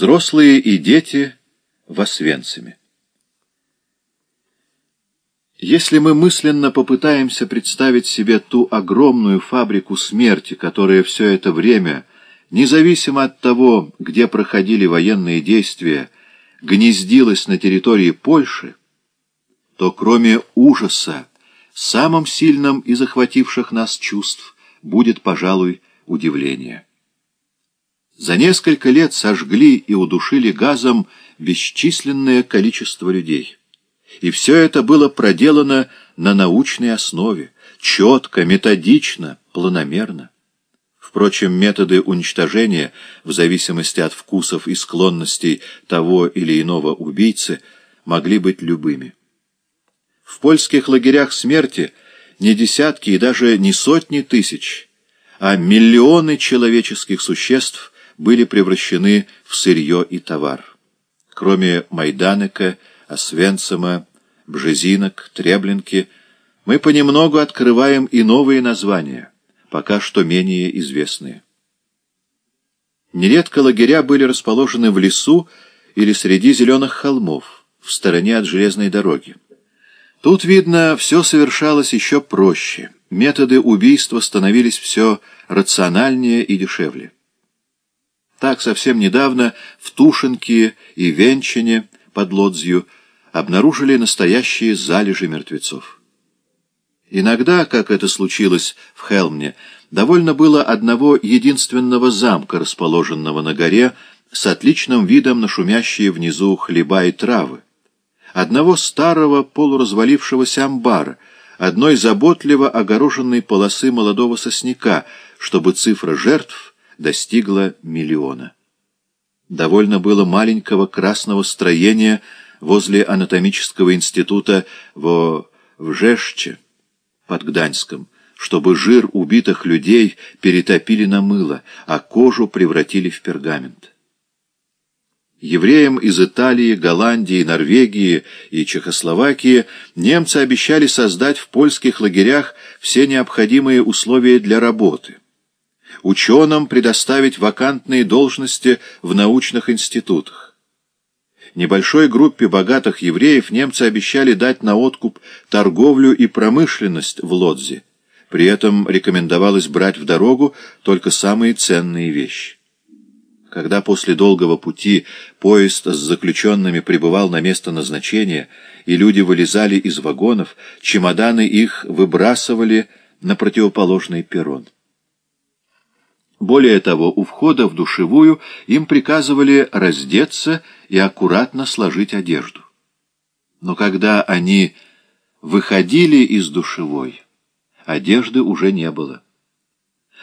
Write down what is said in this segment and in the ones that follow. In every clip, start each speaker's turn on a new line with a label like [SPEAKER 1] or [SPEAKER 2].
[SPEAKER 1] Взрослые и дети в Освенциме. Если мы мысленно попытаемся представить себе ту огромную фабрику смерти, которая все это время, независимо от того, где проходили военные действия, гнездилась на территории Польши, то кроме ужаса, самым сильным из захвативших нас чувств будет, пожалуй, удивление. За несколько лет сожгли и удушили газом бесчисленное количество людей. И все это было проделано на научной основе, четко, методично, планомерно. Впрочем, методы уничтожения, в зависимости от вкусов и склонностей того или иного убийцы, могли быть любыми. В польских лагерях смерти не десятки и даже не сотни тысяч, а миллионы человеческих существ были превращены в сырье и товар. Кроме Майданека, Освенцима, Бжезинок, Треблинки, мы понемногу открываем и новые названия, пока что менее известные. Нередко лагеря были расположены в лесу или среди зеленых холмов, в стороне от железной дороги. Тут, видно, все совершалось еще проще. Методы убийства становились все рациональнее и дешевле. Так совсем недавно в Тушинке и Венчине под Лодзью обнаружили настоящие залежи мертвецов. Иногда, как это случилось в Хелмне, довольно было одного единственного замка, расположенного на горе, с отличным видом на шумящие внизу хлеба и травы, одного старого полуразвалившегося амбара, одной заботливо огороженной полосы молодого сосняка, чтобы цифра жертв достигла миллиона. Довольно было маленького красного строения возле анатомического института во Вжешче под Гданьском, чтобы жир убитых людей перетопили на мыло, а кожу превратили в пергамент. Евреям из Италии, Голландии, Норвегии и Чехословакии немцы обещали создать в польских лагерях все необходимые условия для работы ученым предоставить вакантные должности в научных институтах. Небольшой группе богатых евреев немцы обещали дать на откуп торговлю и промышленность в Лодзе. При этом рекомендовалось брать в дорогу только самые ценные вещи. Когда после долгого пути поезд с заключенными прибывал на место назначения, и люди вылезали из вагонов, чемоданы их выбрасывали на противоположный перрон. Более того, у входа в душевую им приказывали раздеться и аккуратно сложить одежду. Но когда они выходили из душевой, одежды уже не было.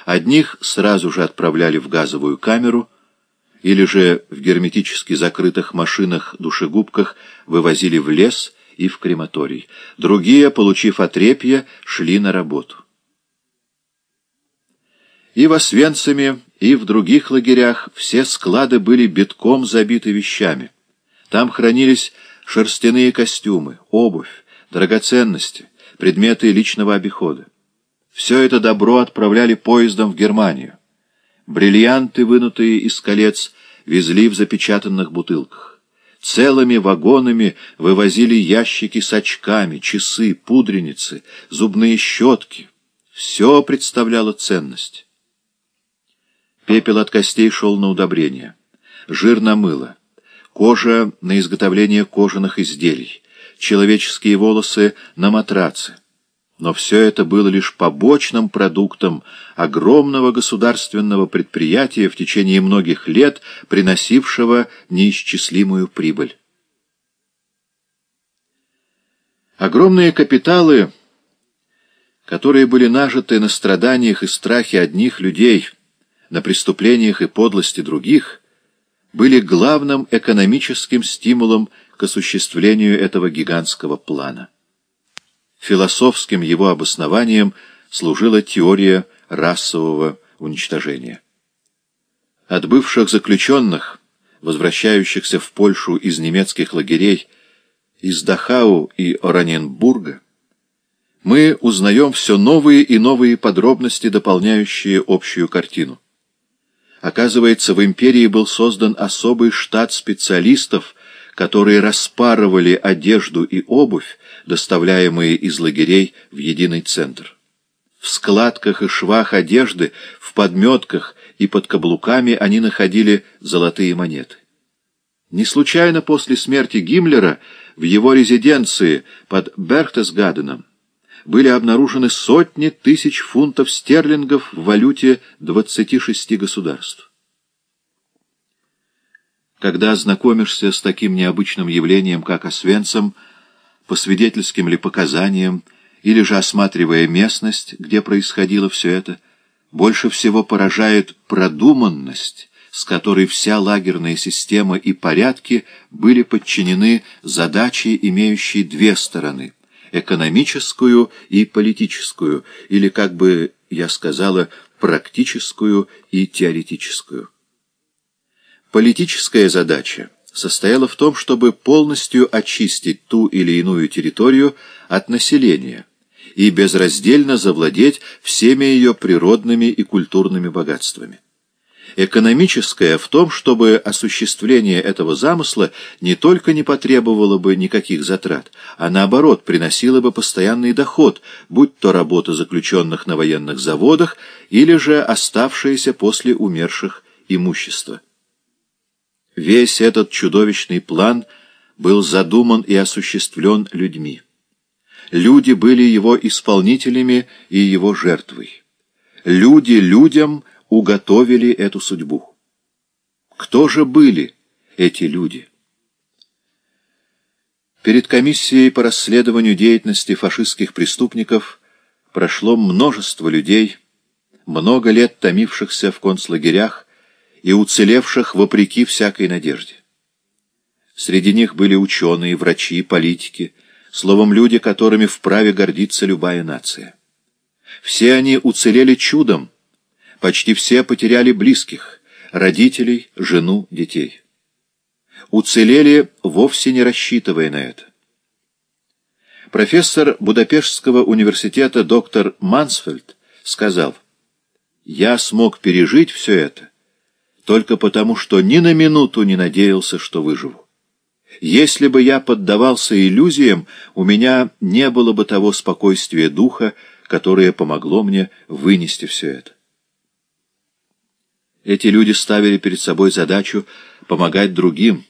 [SPEAKER 1] Одних сразу же отправляли в газовую камеру, или же в герметически закрытых машинах-душегубках вывозили в лес и в крематорий. Другие, получив отрепье, шли на работу. И в Освенциме, и в других лагерях все склады были битком забиты вещами. Там хранились шерстяные костюмы, обувь, драгоценности, предметы личного обихода. Все это добро отправляли поездом в Германию. Бриллианты, вынутые из колец, везли в запечатанных бутылках. Целыми вагонами вывозили ящики с очками, часы, пудреницы, зубные щетки. Все представляло ценность. Пепел от костей шел на удобрение, жир на мыло, кожа на изготовление кожаных изделий, человеческие волосы на матрацы. Но все это было лишь побочным продуктом огромного государственного предприятия в течение многих лет, приносившего неисчислимую прибыль. Огромные капиталы, которые были нажиты на страданиях и страхе одних людей – на преступлениях и подлости других, были главным экономическим стимулом к осуществлению этого гигантского плана. Философским его обоснованием служила теория расового уничтожения. От бывших заключенных, возвращающихся в Польшу из немецких лагерей, из Дахау и Ораненбурга, мы узнаем все новые и новые подробности, дополняющие общую картину. Оказывается, в империи был создан особый штат специалистов, которые распарывали одежду и обувь, доставляемые из лагерей в единый центр. В складках и швах одежды, в подметках и под каблуками они находили золотые монеты. Не случайно после смерти Гиммлера в его резиденции под Берхтесгаденом были обнаружены сотни тысяч фунтов стерлингов в валюте 26 государств. Когда знакомишься с таким необычным явлением, как Освенцим, по свидетельским ли показаниям, или же осматривая местность, где происходило все это, больше всего поражает продуманность, с которой вся лагерная система и порядки были подчинены задаче, имеющей две стороны — экономическую и политическую, или, как бы я сказала, практическую и теоретическую. Политическая задача состояла в том, чтобы полностью очистить ту или иную территорию от населения и безраздельно завладеть всеми ее природными и культурными богатствами. Экономическая в том, чтобы осуществление этого замысла не только не потребовало бы никаких затрат, а наоборот приносило бы постоянный доход, будь то работа заключенных на военных заводах или же оставшееся после умерших имущество. Весь этот чудовищный план был задуман и осуществлен людьми. Люди были его исполнителями и его жертвой. Люди людям уготовили эту судьбу. Кто же были эти люди? Перед комиссией по расследованию деятельности фашистских преступников прошло множество людей, много лет томившихся в концлагерях, и уцелевших вопреки всякой надежде. Среди них были ученые, врачи, политики, словом, люди, которыми вправе гордиться любая нация. Все они уцелели чудом, почти все потеряли близких, родителей, жену, детей. Уцелели, вовсе не рассчитывая на это. Профессор Будапештского университета доктор Мансфельд сказал, «Я смог пережить все это» только потому, что ни на минуту не надеялся, что выживу. Если бы я поддавался иллюзиям, у меня не было бы того спокойствия духа, которое помогло мне вынести все это. Эти люди ставили перед собой задачу помогать другим,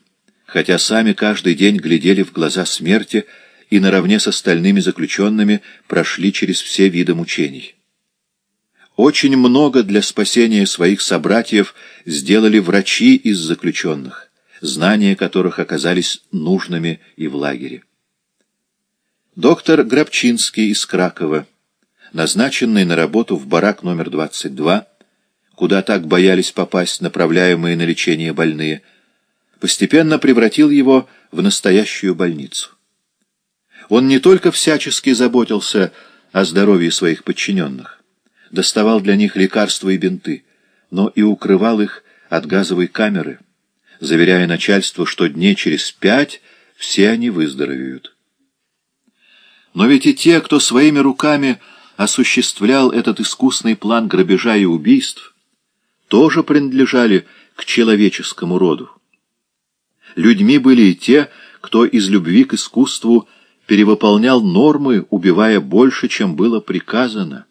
[SPEAKER 1] хотя сами каждый день глядели в глаза смерти и наравне с остальными заключенными прошли через все виды мучений. Очень много для спасения своих собратьев сделали врачи из заключенных, знания которых оказались нужными и в лагере. Доктор Грабчинский из Кракова, назначенный на работу в барак номер 22, куда так боялись попасть направляемые на лечение больные, постепенно превратил его в настоящую больницу. Он не только всячески заботился о здоровье своих подчиненных, доставал для них лекарства и бинты, но и укрывал их от газовой камеры, заверяя начальство, что дней через пять все они выздоровеют. Но ведь и те, кто своими руками осуществлял этот искусный план грабежа и убийств, тоже принадлежали к человеческому роду. Людьми были и те, кто из любви к искусству перевыполнял нормы, убивая больше, чем было приказано.